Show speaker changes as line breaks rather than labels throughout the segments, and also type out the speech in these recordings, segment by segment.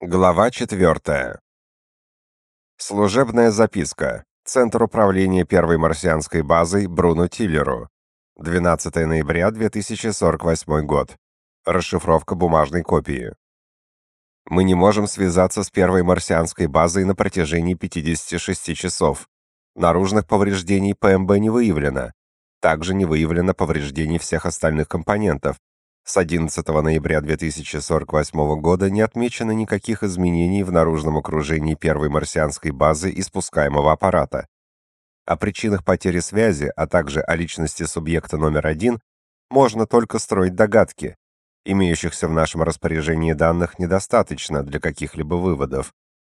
Глава 4. Служебная записка. Центр управления первой марсианской базой Бруно Тиллеру. 12 ноября 2048 год. Расшифровка бумажной копии. Мы не можем связаться с первой марсианской базой на протяжении 56 часов. Наружных повреждений ПМБ не выявлено. Также не выявлено повреждений всех остальных компонентов, с 11 ноября 2048 года не отмечено никаких изменений в наружном окружении первой марсианской базы и спускаемого аппарата. О причинах потери связи, а также о личности субъекта номер один можно только строить догадки. Имеющихся в нашем распоряжении данных недостаточно для каких-либо выводов.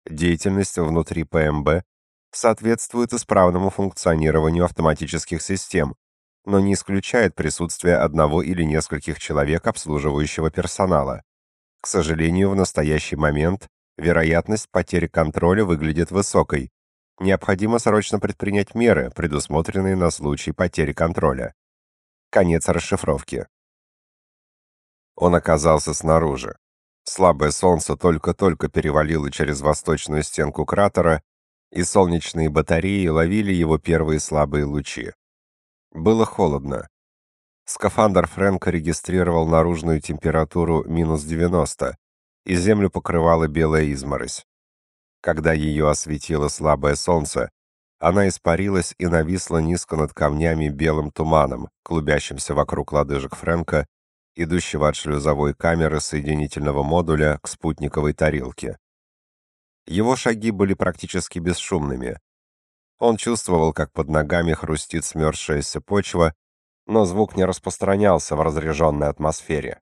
Деятельность внутри ПМБ соответствует исправному функционированию автоматических систем, но не исключает присутствие одного или нескольких человек обслуживающего персонала. К сожалению, в настоящий момент вероятность потери контроля выглядит высокой. Необходимо срочно предпринять меры, предусмотренные на случай потери контроля. Конец расшифровки. Он оказался снаружи. Слабое солнце только-только перевалило через восточную стенку кратера, и солнечные батареи ловили его первые слабые лучи. Было холодно. Скафандр Фрэнка регистрировал наружную температуру минус 90, и землю покрывала белая изморозь. Когда ее осветило слабое солнце, она испарилась и нависла низко над камнями белым туманом, клубящимся вокруг лодыжек Фрэнка, идущего от шлюзовой камеры соединительного модуля к спутниковой тарелке. Его шаги были практически бесшумными, он чувствовал, как под ногами хрустит смерзшаяся почва, но звук не распространялся в разряженной атмосфере.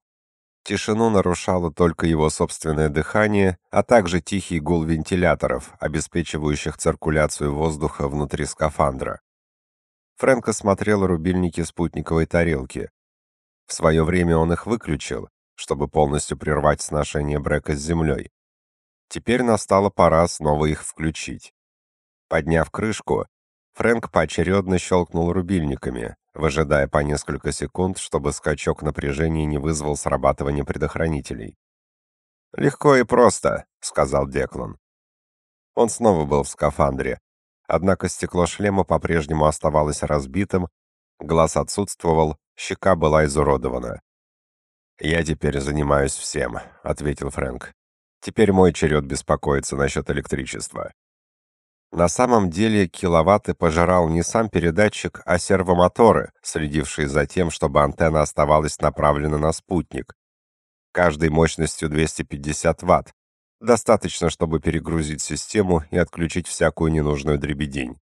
Тишину нарушало только его собственное дыхание, а также тихий гул вентиляторов, обеспечивающих циркуляцию воздуха внутри скафандра. Фрэнк осмотрел рубильники спутниковой тарелки. В свое время он их выключил, чтобы полностью прервать сношение Брека с Землей. Теперь настала пора снова их включить. Подняв крышку, Фрэнк поочередно щелкнул рубильниками, выжидая по несколько секунд, чтобы скачок напряжения не вызвал срабатывания предохранителей. «Легко и просто», — сказал Деклан. Он снова был в скафандре, однако стекло шлема по-прежнему оставалось разбитым, глаз отсутствовал, щека была изуродована. «Я теперь занимаюсь всем», — ответил Фрэнк. «Теперь мой черед беспокоиться насчет электричества». На самом деле киловатты пожирал не сам передатчик, а сервомоторы, следившие за тем, чтобы антенна оставалась направлена на спутник. Каждой мощностью 250 Вт. Достаточно, чтобы перегрузить систему и отключить всякую ненужную дребедень.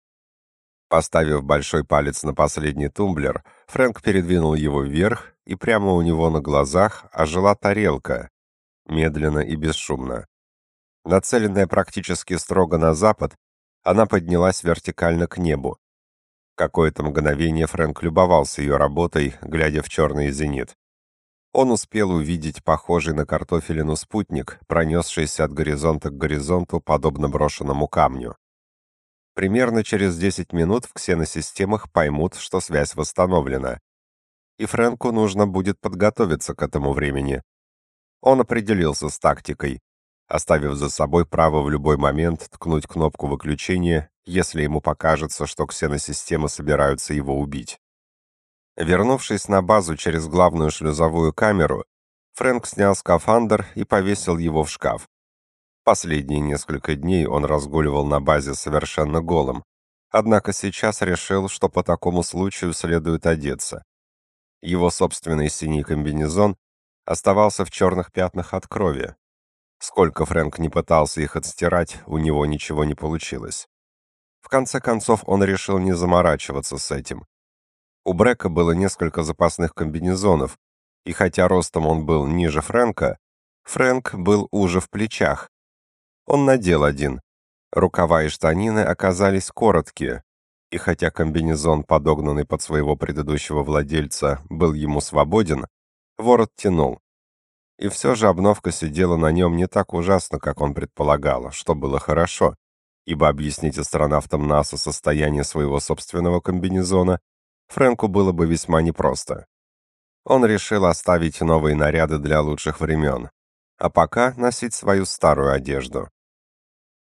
Поставив большой палец на последний тумблер, Фрэнк передвинул его вверх, и прямо у него на глазах ожила тарелка, медленно и бесшумно. Нацеленная практически строго на запад, она поднялась вертикально к небу. Какое-то мгновение Фрэнк любовался ее работой, глядя в черный зенит. Он успел увидеть похожий на картофелину спутник, пронесшийся от горизонта к горизонту, подобно брошенному камню. Примерно через 10 минут в ксеносистемах поймут, что связь восстановлена. И Фрэнку нужно будет подготовиться к этому времени. Он определился с тактикой оставив за собой право в любой момент ткнуть кнопку выключения, если ему покажется, что ксеносистемы собираются его убить. Вернувшись на базу через главную шлюзовую камеру, Фрэнк снял скафандр и повесил его в шкаф. Последние несколько дней он разгуливал на базе совершенно голым, однако сейчас решил, что по такому случаю следует одеться. Его собственный синий комбинезон оставался в черных пятнах от крови, Сколько Фрэнк не пытался их отстирать, у него ничего не получилось. В конце концов, он решил не заморачиваться с этим. У Брека было несколько запасных комбинезонов, и хотя ростом он был ниже Фрэнка, Фрэнк был уже в плечах. Он надел один. Рукава и штанины оказались короткие, и хотя комбинезон, подогнанный под своего предыдущего владельца, был ему свободен, ворот тянул. И все же обновка сидела на нем не так ужасно, как он предполагал, что было хорошо, ибо объяснить астронавтам НАСА состояние своего собственного комбинезона Фрэнку было бы весьма непросто. Он решил оставить новые наряды для лучших времен. а пока носить свою старую одежду.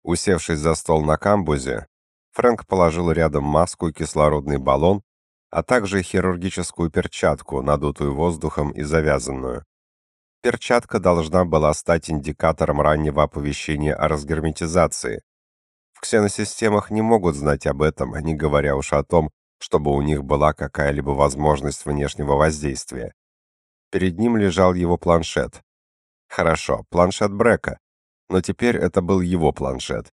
Усевшись за стол на камбузе, Фрэнк положил рядом маску и кислородный баллон, а также хирургическую перчатку, надутую воздухом и завязанную. Перчатка должна была стать индикатором раннего оповещения о разгерметизации. В ксеносистемах не могут знать об этом, не говоря уж о том, чтобы у них была какая-либо возможность внешнего воздействия. Перед ним лежал его планшет. Хорошо, планшет Брека, но теперь это был его планшет.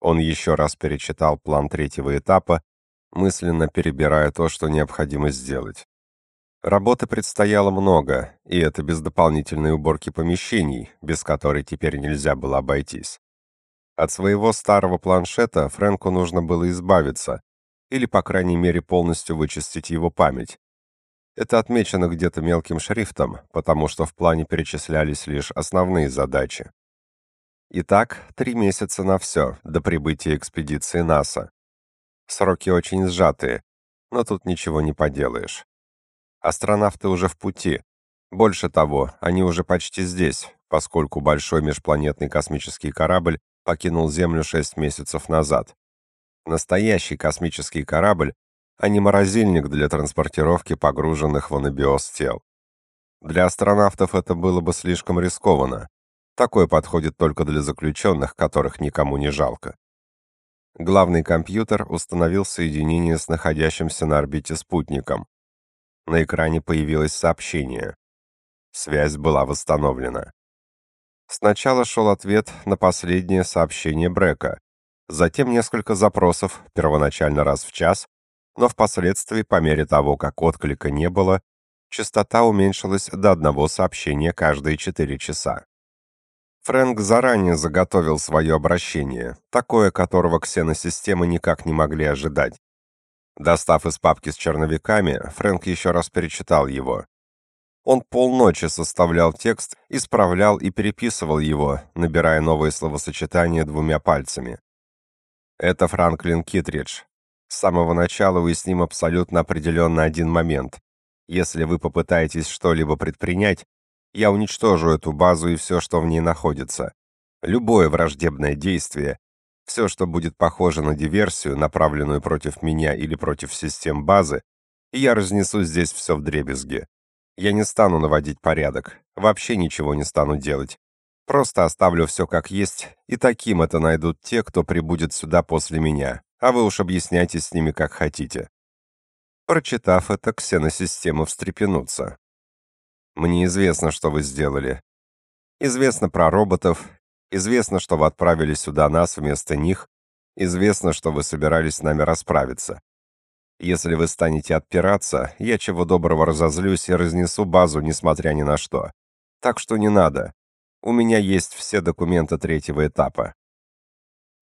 Он еще раз перечитал план третьего этапа, мысленно перебирая то, что необходимо сделать. Работы предстояло много, и это без дополнительной уборки помещений, без которой теперь нельзя было обойтись. От своего старого планшета Фрэнку нужно было избавиться, или, по крайней мере, полностью вычистить его память. Это отмечено где-то мелким шрифтом, потому что в плане перечислялись лишь основные задачи. Итак, три месяца на все, до прибытия экспедиции НАСА. Сроки очень сжатые, но тут ничего не поделаешь. Астронавты уже в пути. Больше того, они уже почти здесь, поскольку большой межпланетный космический корабль покинул Землю шесть месяцев назад. Настоящий космический корабль, а не морозильник для транспортировки погруженных в анабиоз тел. Для астронавтов это было бы слишком рискованно. Такое подходит только для заключенных, которых никому не жалко. Главный компьютер установил соединение с находящимся на орбите спутником. На экране появилось сообщение. Связь была восстановлена. Сначала шел ответ на последнее сообщение Брека, затем несколько запросов, первоначально раз в час, но впоследствии, по мере того, как отклика не было, частота уменьшилась до одного сообщения каждые 4 часа. Фрэнк заранее заготовил свое обращение, такое, которого ксеносистемы никак не могли ожидать. Достав из папки с черновиками, Фрэнк еще раз перечитал его. Он полночи составлял текст, исправлял и переписывал его, набирая новые словосочетания двумя пальцами. Это Франклин Китридж. С самого начала уясним абсолютно определенно один момент. Если вы попытаетесь что-либо предпринять, я уничтожу эту базу и все, что в ней находится. Любое враждебное действие, все, что будет похоже на диверсию, направленную против меня или против систем базы, и я разнесу здесь все вдребезги. Я не стану наводить порядок, вообще ничего не стану делать. Просто оставлю все как есть, и таким это найдут те, кто прибудет сюда после меня, а вы уж объясняйте с ними как хотите. Прочитав это, ксеносистемы встрепенутся. Мне известно, что вы сделали. Известно про роботов, Известно, что вы отправили сюда нас вместо них. Известно, что вы собирались с нами расправиться. Если вы станете отпираться, я чего доброго разозлюсь и разнесу базу, несмотря ни на что. Так что не надо. У меня есть все документы третьего этапа.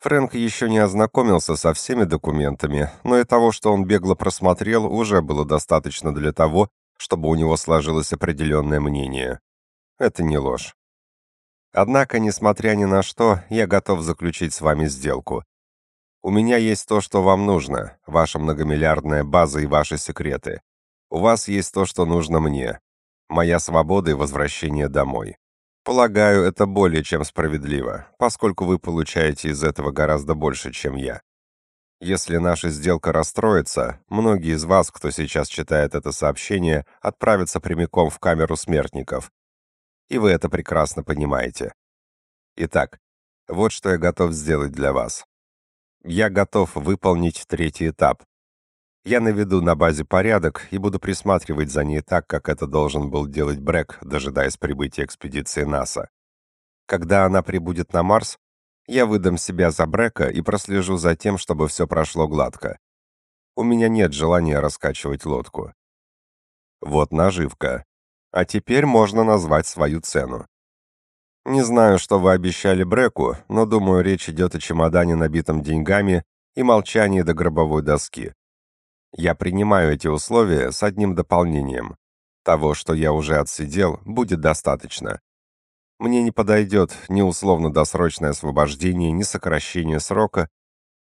Фрэнк еще не ознакомился со всеми документами, но и того, что он бегло просмотрел, уже было достаточно для того, чтобы у него сложилось определенное мнение. Это не ложь. Однако, несмотря ни на что, я готов заключить с вами сделку. У меня есть то, что вам нужно, ваша многомиллиардная база и ваши секреты. У вас есть то, что нужно мне. Моя свобода и возвращение домой. Полагаю, это более чем справедливо, поскольку вы получаете из этого гораздо больше, чем я. Если наша сделка расстроится, многие из вас, кто сейчас читает это сообщение, отправятся прямиком в камеру смертников, и вы это прекрасно понимаете. Итак, вот что я готов сделать для вас. Я готов выполнить третий этап. Я наведу на базе порядок и буду присматривать за ней так, как это должен был делать Брэк, дожидаясь прибытия экспедиции НАСА. Когда она прибудет на Марс, я выдам себя за Брэка и прослежу за тем, чтобы все прошло гладко. У меня нет желания раскачивать лодку. Вот наживка. А теперь можно назвать свою цену. Не знаю, что вы обещали Бреку, но думаю, речь идет о чемодане, набитом деньгами, и молчании до гробовой доски. Я принимаю эти условия с одним дополнением. Того, что я уже отсидел, будет достаточно. Мне не подойдет ни условно-досрочное освобождение, ни сокращение срока.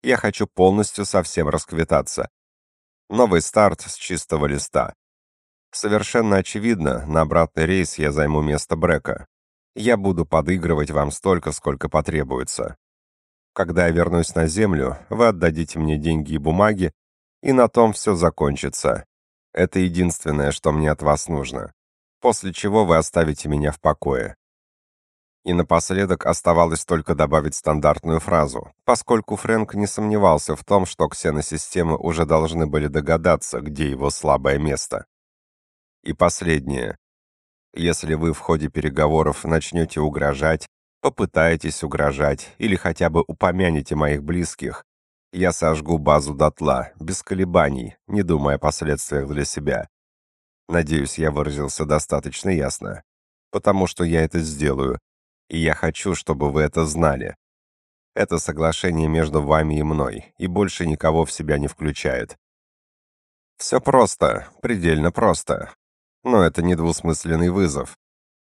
Я хочу полностью совсем расквитаться. Новый старт с чистого листа. Совершенно очевидно, на обратный рейс я займу место Брека. Я буду подыгрывать вам столько, сколько потребуется. Когда я вернусь на землю, вы отдадите мне деньги и бумаги, и на том все закончится. Это единственное, что мне от вас нужно. После чего вы оставите меня в покое. И напоследок оставалось только добавить стандартную фразу, поскольку Фрэнк не сомневался в том, что ксеносистемы уже должны были догадаться, где его слабое место. И последнее. Если вы в ходе переговоров начнете угрожать, попытаетесь угрожать или хотя бы упомянете моих близких, я сожгу базу дотла, без колебаний, не думая о последствиях для себя. Надеюсь, я выразился достаточно ясно. Потому что я это сделаю, и я хочу, чтобы вы это знали. Это соглашение между вами и мной, и больше никого в себя не включает. Все просто, предельно просто. Но это не двусмысленный вызов.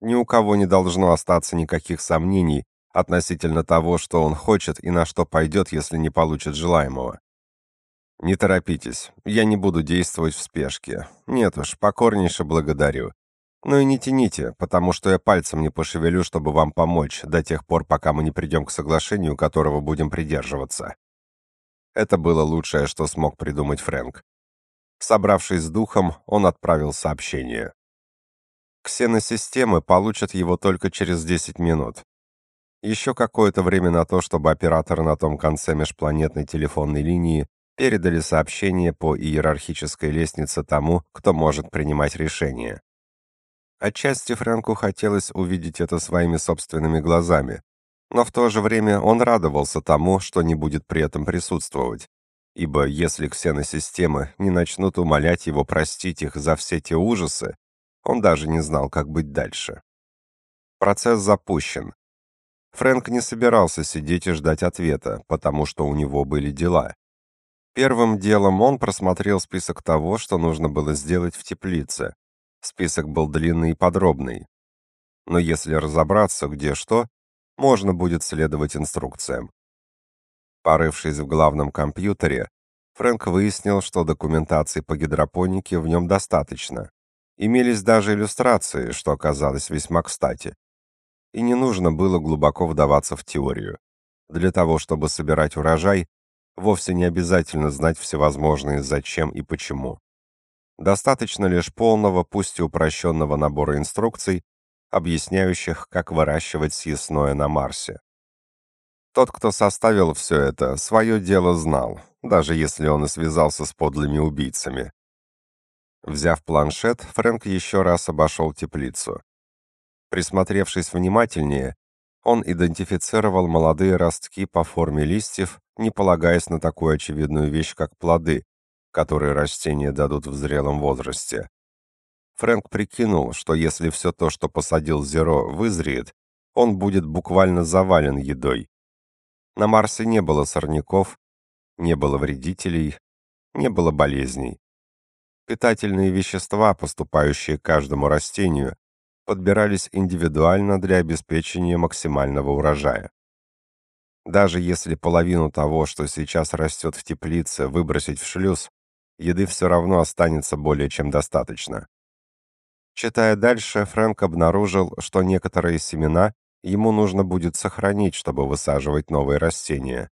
Ни у кого не должно остаться никаких сомнений относительно того, что он хочет и на что пойдет, если не получит желаемого. Не торопитесь, я не буду действовать в спешке. Нет уж, покорнейше благодарю. Ну и не тяните, потому что я пальцем не пошевелю, чтобы вам помочь, до тех пор, пока мы не придем к соглашению, которого будем придерживаться. Это было лучшее, что смог придумать Фрэнк. Собравшись с духом, он отправил сообщение. Ксеносистемы получат его только через 10 минут. Еще какое-то время на то, чтобы операторы на том конце межпланетной телефонной линии передали сообщение по иерархической лестнице тому, кто может принимать решения. Отчасти Фрэнку хотелось увидеть это своими собственными глазами, но в то же время он радовался тому, что не будет при этом присутствовать, ибо если ксеносистемы не начнут умолять его простить их за все те ужасы, он даже не знал, как быть дальше. Процесс запущен. Фрэнк не собирался сидеть и ждать ответа, потому что у него были дела. Первым делом он просмотрел список того, что нужно было сделать в теплице, Список был длинный и подробный. Но если разобраться, где что, можно будет следовать инструкциям. Порывшись в главном компьютере, Фрэнк выяснил, что документации по гидропонике в нем достаточно. Имелись даже иллюстрации, что оказалось весьма кстати. И не нужно было глубоко вдаваться в теорию. Для того, чтобы собирать урожай, вовсе не обязательно знать всевозможные зачем и почему. Достаточно лишь полного, пусть и упрощенного набора инструкций, объясняющих, как выращивать съестное на Марсе. Тот, кто составил все это, свое дело знал, даже если он и связался с подлыми убийцами. Взяв планшет, Фрэнк еще раз обошел теплицу. Присмотревшись внимательнее, он идентифицировал молодые ростки по форме листьев, не полагаясь на такую очевидную вещь, как плоды, которые растения дадут в зрелом возрасте. Фрэнк прикинул, что если все то, что посадил Зеро, вызреет, он будет буквально завален едой. На Марсе не было сорняков, не было вредителей, не было болезней. Питательные вещества, поступающие каждому растению, подбирались индивидуально для обеспечения максимального урожая. Даже если половину того, что сейчас растет в теплице, выбросить в шлюз, еды все равно останется более чем достаточно. Читая дальше, Фрэнк обнаружил, что некоторые семена ему нужно будет сохранить, чтобы высаживать новые растения.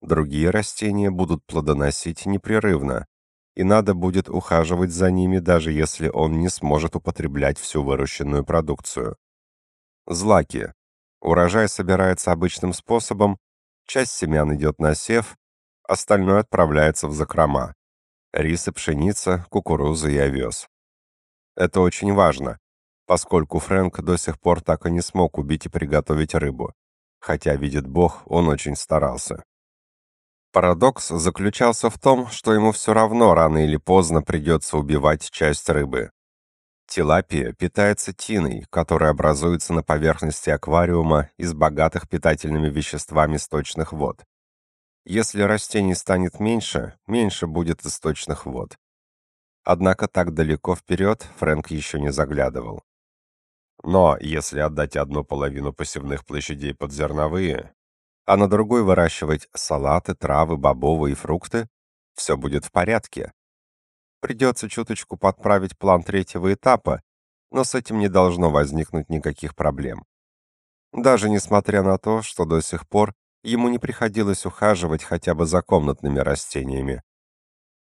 Другие растения будут плодоносить непрерывно, и надо будет ухаживать за ними, даже если он не сможет употреблять всю выращенную продукцию. Злаки. Урожай собирается обычным способом, часть семян идет на сев, остальное отправляется в закрома рис и пшеница, кукуруза и овес. Это очень важно, поскольку Фрэнк до сих пор так и не смог убить и приготовить рыбу, хотя, видит Бог, он очень старался. Парадокс заключался в том, что ему все равно рано или поздно придется убивать часть рыбы. Тилапия питается тиной, которая образуется на поверхности аквариума из богатых питательными веществами сточных вод. Если растений станет меньше, меньше будет источных вод. Однако так далеко вперед Фрэнк еще не заглядывал. Но если отдать одну половину посевных площадей под зерновые, а на другой выращивать салаты, травы, бобовые и фрукты, все будет в порядке. Придется чуточку подправить план третьего этапа, но с этим не должно возникнуть никаких проблем. даже несмотря на то, что до сих пор ему не приходилось ухаживать хотя бы за комнатными растениями.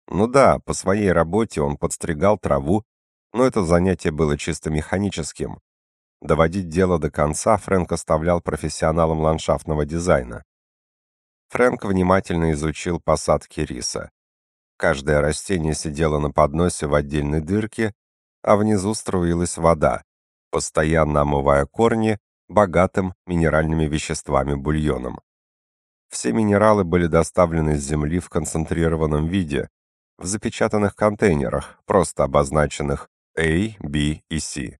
Ну да, по своей работе он подстригал траву, но это занятие было чисто механическим. Доводить дело до конца Фрэнк оставлял профессионалам ландшафтного дизайна. Фрэнк внимательно изучил посадки риса. Каждое растение сидело на подносе в отдельной дырке, а внизу струилась вода, постоянно омывая корни богатым минеральными веществами бульоном. Все минералы были доставлены с земли в концентрированном виде, в запечатанных контейнерах, просто обозначенных A, B и C.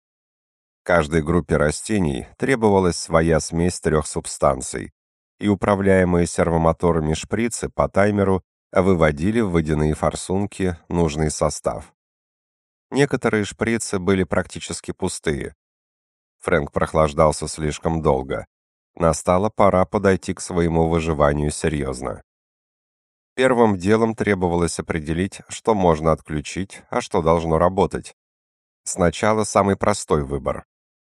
Каждой группе растений требовалась своя смесь трех субстанций, и управляемые сервомоторами шприцы по таймеру выводили в водяные форсунки нужный состав. Некоторые шприцы были практически пустые. Фрэнк прохлаждался слишком долго. Настала пора подойти к своему выживанию серьезно. Первым делом требовалось определить, что можно отключить, а что должно работать. Сначала самый простой выбор.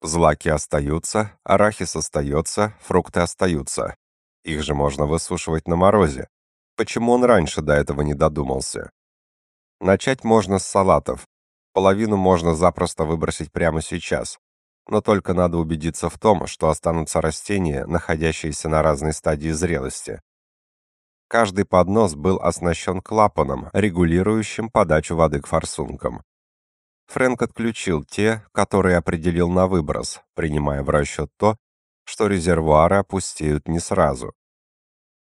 Злаки остаются, арахис остается, фрукты остаются. Их же можно высушивать на морозе. Почему он раньше до этого не додумался? Начать можно с салатов. Половину можно запросто выбросить прямо сейчас. Но только надо убедиться в том, что останутся растения, находящиеся на разной стадии зрелости. Каждый поднос был оснащен клапаном, регулирующим подачу воды к форсункам. Фрэнк отключил те, которые определил на выброс, принимая в расчет то, что резервуары опустеют не сразу.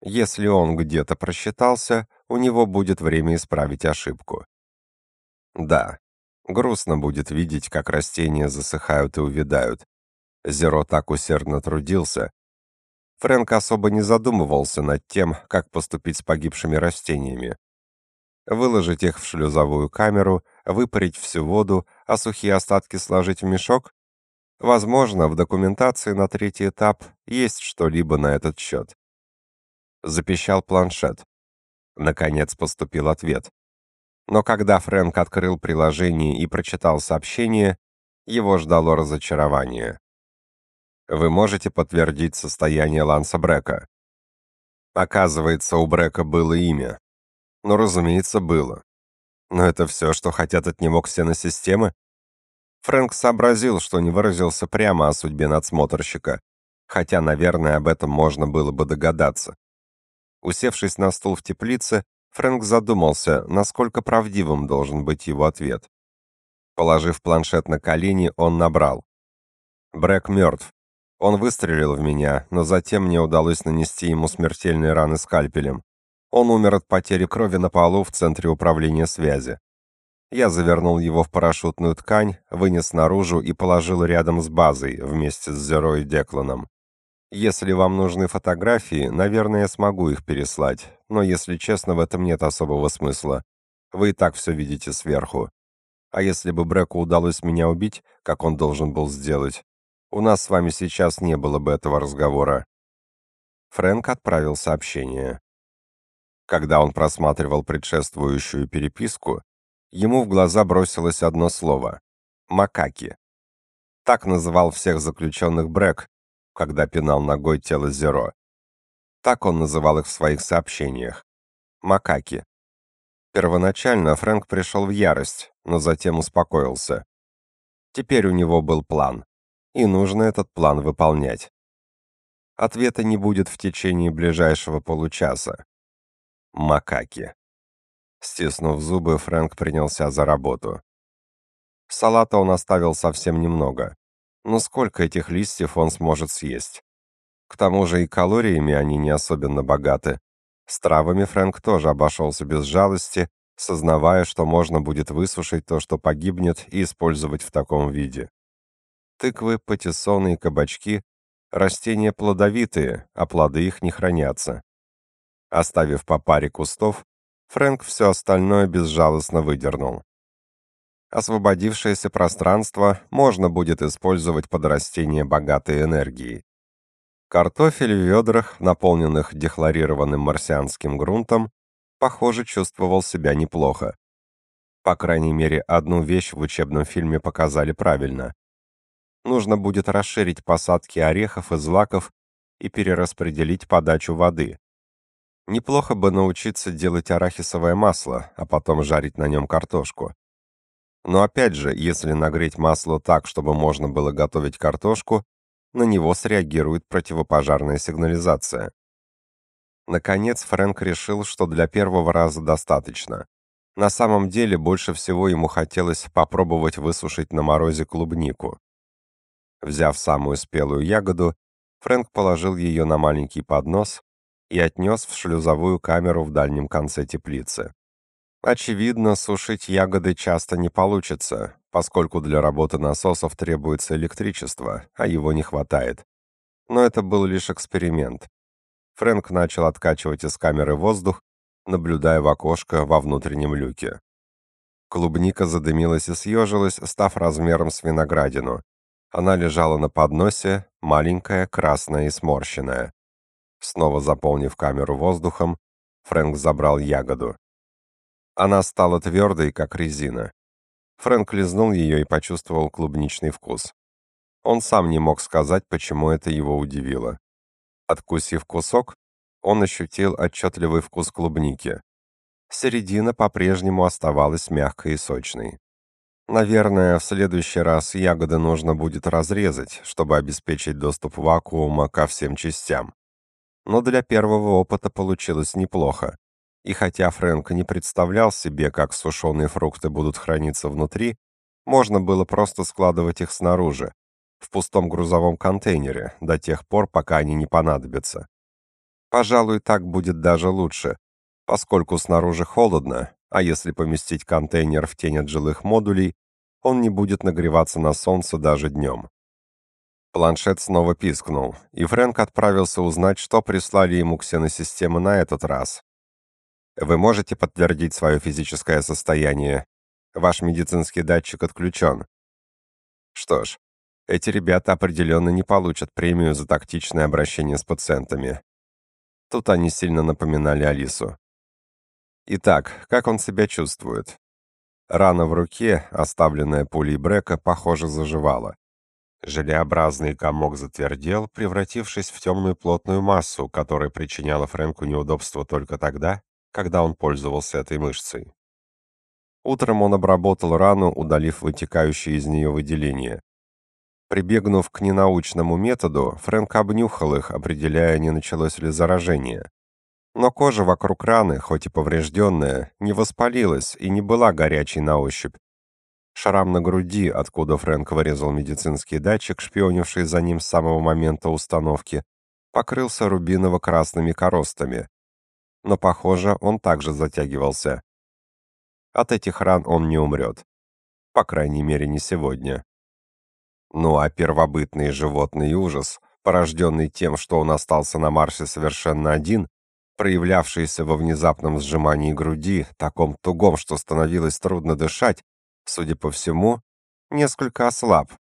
Если он где-то просчитался, у него будет время исправить ошибку. Да, грустно будет видеть, как растения засыхают и увядают. Зеро так усердно трудился, Фрэнк особо не задумывался над тем, как поступить с погибшими растениями. Выложить их в шлюзовую камеру, выпарить всю воду, а сухие остатки сложить в мешок? Возможно, в документации на третий этап есть что-либо на этот счет. Запищал планшет. Наконец поступил ответ. Но когда Фрэнк открыл приложение и прочитал сообщение, его ждало разочарование. Вы можете подтвердить состояние Ланса Брека. Оказывается, у Брека было имя. Ну, разумеется, было. Но это все, что хотят от него ксеносистемы? Фрэнк сообразил, что не выразился прямо о судьбе надсмотрщика, хотя, наверное, об этом можно было бы догадаться. Усевшись на стул в теплице, Фрэнк задумался, насколько правдивым должен быть его ответ. Положив планшет на колени, он набрал. «Брэк мертв. Он выстрелил в меня, но затем мне удалось нанести ему смертельные раны скальпелем. Он умер от потери крови на полу в центре управления связи. Я завернул его в парашютную ткань, вынес наружу и положил рядом с базой вместе с Зеро и Декланом. Если вам нужны фотографии, наверное, я смогу их переслать, но, если честно, в этом нет особого смысла. Вы и так все видите сверху. А если бы Бреку удалось меня убить, как он должен был сделать, у нас с вами сейчас не было бы этого разговора. Фрэнк отправил сообщение. Когда он просматривал предшествующую переписку, ему в глаза бросилось одно слово макаки. Так называл всех заключенных Брэк, когда пинал ногой тело Зеро. Так он называл их в своих сообщениях. Макаки. Первоначально Фрэнк пришел в ярость, но затем успокоился. Теперь у него был план и нужно этот план выполнять. Ответа не будет в течение ближайшего получаса. Макаки. Стиснув зубы, Фрэнк принялся за работу. Салата он оставил совсем немного. Но сколько этих листьев он сможет съесть? К тому же и калориями они не особенно богаты. С травами Фрэнк тоже обошелся без жалости, сознавая, что можно будет высушить то, что погибнет, и использовать в таком виде. Тыквы, патиссоны и кабачки – растения плодовитые, а плоды их не хранятся. Оставив по паре кустов, Фрэнк все остальное безжалостно выдернул. Освободившееся пространство можно будет использовать под растения богатой энергией. Картофель в ведрах, наполненных дехлорированным марсианским грунтом, похоже, чувствовал себя неплохо. По крайней мере, одну вещь в учебном фильме показали правильно. нужно будет расширить посадки орехов и злаков и перераспределить подачу воды. Неплохо бы научиться делать арахисовое масло, а потом жарить на нем картошку. Но опять же, если нагреть масло так, чтобы можно было готовить картошку, на него среагирует противопожарная сигнализация. Наконец Фрэнк решил, что для первого раза достаточно. На самом деле, больше всего ему хотелось попробовать высушить на морозе клубнику. Взяв самую спелую ягоду, Фрэнк положил ее на маленький поднос и отнес в шлюзовую камеру в дальнем конце теплицы. Очевидно, сушить ягоды часто не получится, поскольку для работы насосов требуется электричество, а его не хватает. Но это был лишь эксперимент. Фрэнк начал откачивать из камеры воздух, наблюдая в окошко во внутреннем люке. Клубника задымилась и съежилась, став размером с виноградину. Она лежала на подносе, маленькая, красная и сморщенная. Снова заполнив камеру воздухом, Фрэнк забрал ягоду. Она стала твердой, как резина. Фрэнк лизнул ее и почувствовал клубничный вкус. Он сам не мог сказать, почему это его удивило. Откусив кусок, он ощутил отчетливый вкус клубники. Середина по-прежнему оставалась мягкой и сочной. Наверное, в следующий раз ягоды нужно будет разрезать, чтобы обеспечить доступ вакуума ко всем частям. Но для первого опыта получилось неплохо. И хотя Фрэнк не представлял себе, как сушеные фрукты будут храниться внутри, можно было просто складывать их снаружи, в пустом грузовом контейнере, до тех пор, пока они не понадобятся. Пожалуй, так будет даже лучше, поскольку снаружи холодно, а если поместить контейнер в тень от жилых модулей, он не будет нагреваться на солнце даже днем. Планшет снова пискнул, и Фрэнк отправился узнать, что прислали ему ксеносистемы на этот раз. Вы можете подтвердить свое физическое состояние. Ваш медицинский датчик отключен. Что ж, эти ребята определенно не получат премию за тактичное обращение с пациентами. Тут они сильно напоминали Алису. Итак, как он себя чувствует? Рана в руке, оставленная пулей Брека, похоже, заживала. Желеобразный комок затвердел, превратившись в темную плотную массу, которая причиняла Фрэнку неудобства только тогда, когда он пользовался этой мышцей. Утром он обработал рану, удалив вытекающие из нее выделения. Прибегнув к ненаучному методу, Фрэнк обнюхал их, определяя, не началось ли заражение. Но кожа вокруг раны, хоть и поврежденная, не воспалилась и не была горячей на ощупь. Шрам на груди, откуда Фрэнк вырезал медицинский датчик, шпионивший за ним с самого момента установки, покрылся рубиново-красными коростами. Но, похоже, он также затягивался. От этих ран он не умрет. По крайней мере, не сегодня. Ну а первобытный животный ужас, порожденный тем, что он остался на Марсе совершенно один, проявлявшийся во внезапном сжимании груди, таком тугом, что становилось трудно дышать, судя по всему, несколько ослаб.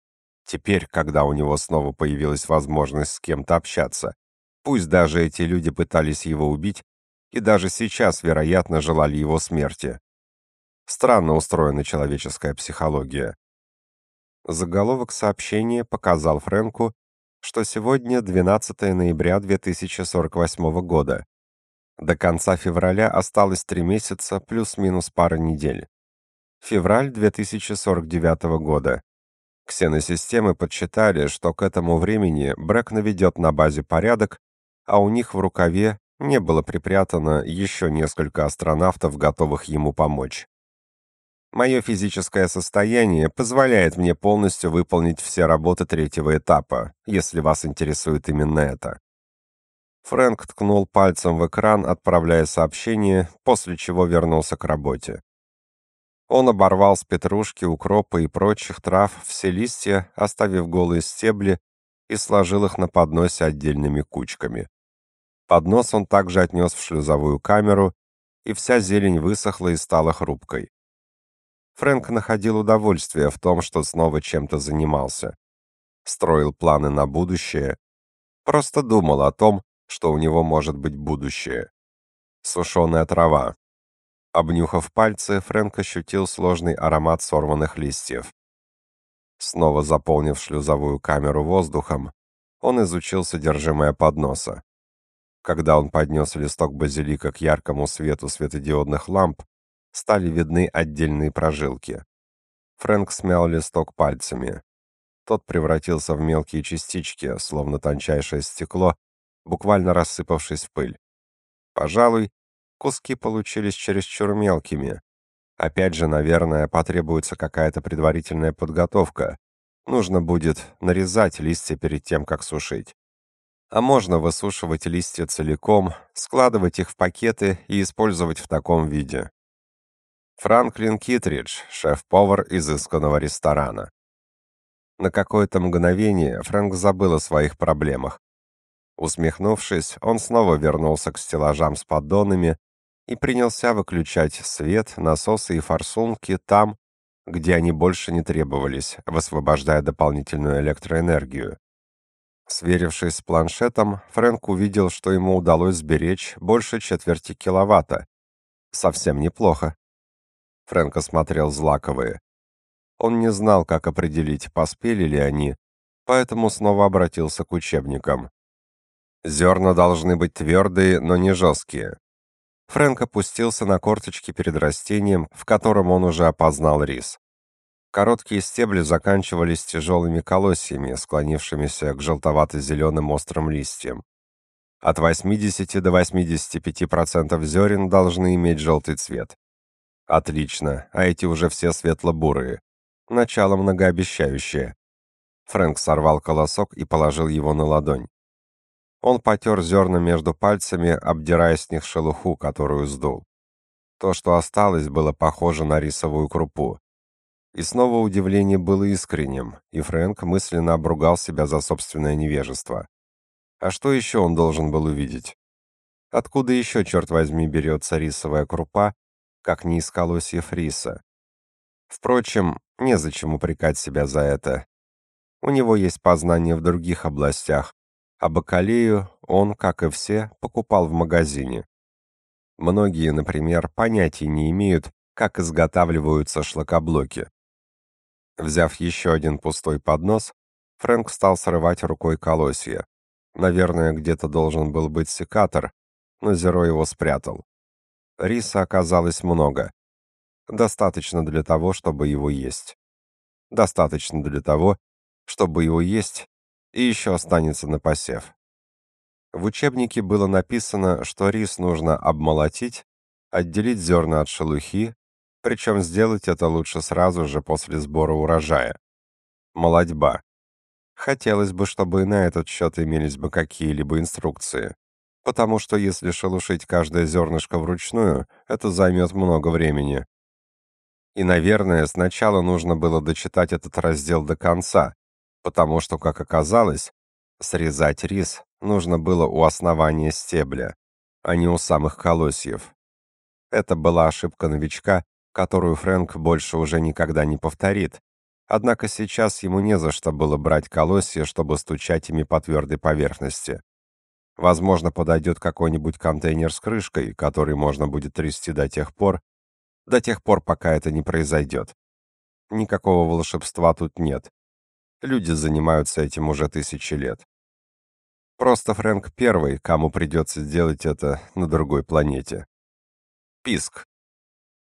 Теперь, когда у него снова появилась возможность с кем-то общаться, пусть даже эти люди пытались его убить и даже сейчас, вероятно, желали его смерти. Странно устроена человеческая психология. Заголовок сообщения показал Фрэнку, что сегодня 12 ноября 2048 года. До конца февраля осталось три месяца плюс-минус пара недель. Февраль 2049 года. Ксеносистемы подсчитали, что к этому времени Брэк наведет на базе порядок, а у них в рукаве не было припрятано еще несколько астронавтов, готовых ему помочь. Мое физическое состояние позволяет мне полностью выполнить все работы третьего этапа, если вас интересует именно это. Фрэнк ткнул пальцем в экран, отправляя сообщение, после чего вернулся к работе. Он оборвал с петрушки, укропа и прочих трав все листья, оставив голые стебли, и сложил их на подносе отдельными кучками. Поднос он также отнес в шлюзовую камеру, и вся зелень высохла и стала хрупкой. Фрэнк находил удовольствие в том, что снова чем-то занимался. Строил планы на будущее. Просто думал о том, что у него может быть будущее. Сушеная трава. Обнюхав пальцы, Фрэнк ощутил сложный аромат сорванных листьев. Снова заполнив шлюзовую камеру воздухом, он изучил содержимое подноса. Когда он поднес листок базилика к яркому свету светодиодных ламп, стали видны отдельные прожилки. Фрэнк смял листок пальцами. Тот превратился в мелкие частички, словно тончайшее стекло, буквально рассыпавшись в пыль. Пожалуй, куски получились чересчур мелкими. Опять же, наверное, потребуется какая-то предварительная подготовка. Нужно будет нарезать листья перед тем, как сушить. А можно высушивать листья целиком, складывать их в пакеты и использовать в таком виде. Франклин Китридж, шеф-повар изысканного ресторана. На какое-то мгновение Фрэнк забыл о своих проблемах. Усмехнувшись, он снова вернулся к стеллажам с поддонами и принялся выключать свет, насосы и форсунки там, где они больше не требовались, высвобождая дополнительную электроэнергию. Сверившись с планшетом, Фрэнк увидел, что ему удалось сберечь больше четверти киловатта. Совсем неплохо. Фрэнк осмотрел злаковые. Он не знал, как определить, поспели ли они, поэтому снова обратился к учебникам. Зерна должны быть твердые, но не жесткие. Фрэнк опустился на корточки перед растением, в котором он уже опознал рис. Короткие стебли заканчивались тяжелыми колосьями, склонившимися к желтовато-зеленым острым листьям. От 80 до 85% зерен должны иметь желтый цвет. Отлично, а эти уже все светло-бурые. Начало многообещающее. Фрэнк сорвал колосок и положил его на ладонь. Он потер зерна между пальцами, обдирая с них шелуху, которую сдул. То, что осталось, было похоже на рисовую крупу. И снова удивление было искренним, и Фрэнк мысленно обругал себя за собственное невежество. А что еще он должен был увидеть? Откуда еще, черт возьми, берется рисовая крупа, как не из колосьев риса? Впрочем, незачем упрекать себя за это. У него есть познания в других областях, а бакалею он, как и все, покупал в магазине. Многие, например, понятия не имеют, как изготавливаются шлакоблоки. Взяв еще один пустой поднос, Фрэнк стал срывать рукой колосья. Наверное, где-то должен был быть секатор, но Зеро его спрятал. Риса оказалось много. Достаточно для того, чтобы его есть. Достаточно для того, чтобы его есть, и еще останется на посев. В учебнике было написано, что рис нужно обмолотить, отделить зерна от шелухи, причем сделать это лучше сразу же после сбора урожая. Молодьба. Хотелось бы, чтобы и на этот счет имелись бы какие-либо инструкции, потому что если шелушить каждое зернышко вручную, это займет много времени. И, наверное, сначала нужно было дочитать этот раздел до конца, потому что, как оказалось, срезать рис нужно было у основания стебля, а не у самых колосьев. Это была ошибка новичка, которую Фрэнк больше уже никогда не повторит. Однако сейчас ему не за что было брать колосья, чтобы стучать ими по твердой поверхности. Возможно, подойдет какой-нибудь контейнер с крышкой, который можно будет трясти до тех пор, до тех пор, пока это не произойдет. Никакого волшебства тут нет. Люди занимаются этим уже тысячи лет. Просто Фрэнк первый, кому придется сделать это на другой планете. Писк.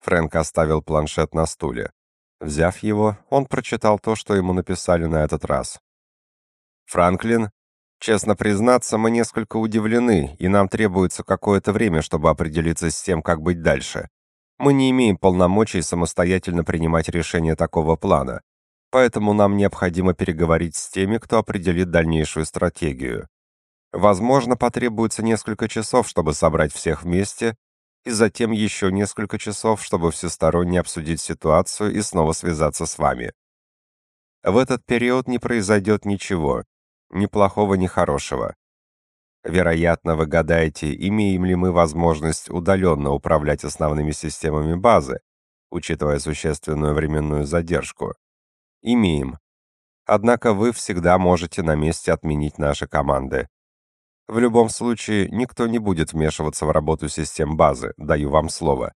Фрэнк оставил планшет на стуле. Взяв его, он прочитал то, что ему написали на этот раз. «Франклин, честно признаться, мы несколько удивлены, и нам требуется какое-то время, чтобы определиться с тем, как быть дальше. Мы не имеем полномочий самостоятельно принимать решения такого плана, поэтому нам необходимо переговорить с теми, кто определит дальнейшую стратегию. Возможно, потребуется несколько часов, чтобы собрать всех вместе и затем еще несколько часов, чтобы всесторонне обсудить ситуацию и снова связаться с вами. В этот период не произойдет ничего, ни плохого, ни хорошего. Вероятно, вы гадаете, имеем ли мы возможность удаленно управлять основными системами базы, учитывая существенную временную задержку. Имеем. Однако вы всегда можете на месте отменить наши команды. В любом случае, никто не будет вмешиваться в работу систем базы, даю вам слово.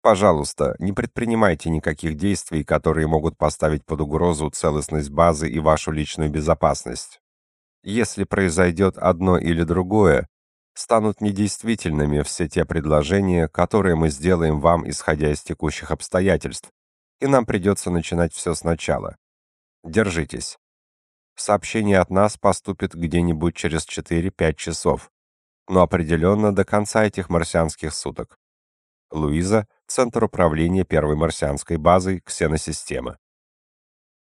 Пожалуйста, не предпринимайте никаких действий, которые могут поставить под угрозу целостность базы и вашу личную безопасность. Если произойдет одно или другое, станут недействительными все те предложения, которые мы сделаем вам, исходя из текущих обстоятельств, и нам придется начинать все сначала. Держитесь. Сообщение от нас поступит где-нибудь через 4-5 часов, но определенно до конца этих марсианских суток. Луиза, Центр управления первой марсианской базой Ксеносистемы.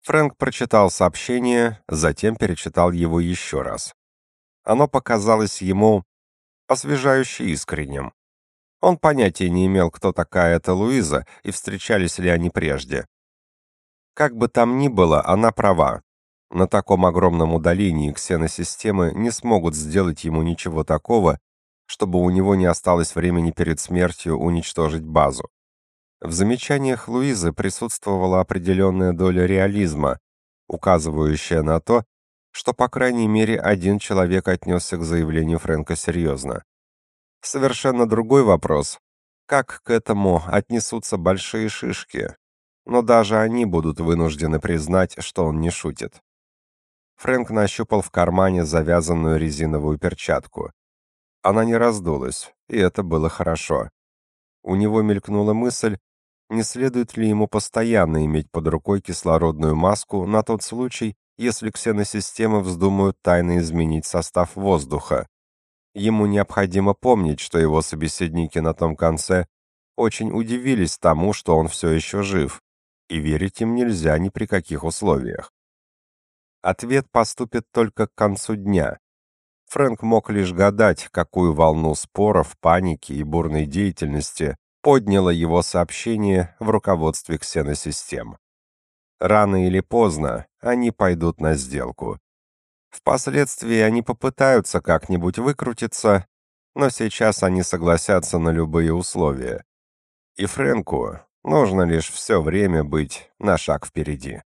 Фрэнк прочитал сообщение, затем перечитал его еще раз. Оно показалось ему освежающе искренним. Он понятия не имел, кто такая эта Луиза и встречались ли они прежде. Как бы там ни было, она права. На таком огромном удалении ксеносистемы не смогут сделать ему ничего такого, чтобы у него не осталось времени перед смертью уничтожить базу. В замечаниях Луизы присутствовала определенная доля реализма, указывающая на то, что по крайней мере один человек отнесся к заявлению Фрэнка серьезно. Совершенно другой вопрос, как к этому отнесутся большие шишки, но даже они будут вынуждены признать, что он не шутит. Фрэнк нащупал в кармане завязанную резиновую перчатку. Она не раздулась, и это было хорошо. У него мелькнула мысль, не следует ли ему постоянно иметь под рукой кислородную маску на тот случай, если ксеносистемы вздумают тайно изменить состав воздуха. Ему необходимо помнить, что его собеседники на том конце очень удивились тому, что он все еще жив, и верить им нельзя ни при каких условиях. Ответ поступит только к концу дня. Фрэнк мог лишь гадать, какую волну споров, паники и бурной деятельности подняло его сообщение в руководстве ксеносистем. Рано или поздно они пойдут на сделку. Впоследствии они попытаются как-нибудь выкрутиться, но сейчас они согласятся на любые условия. И Фрэнку нужно лишь все время быть на шаг впереди.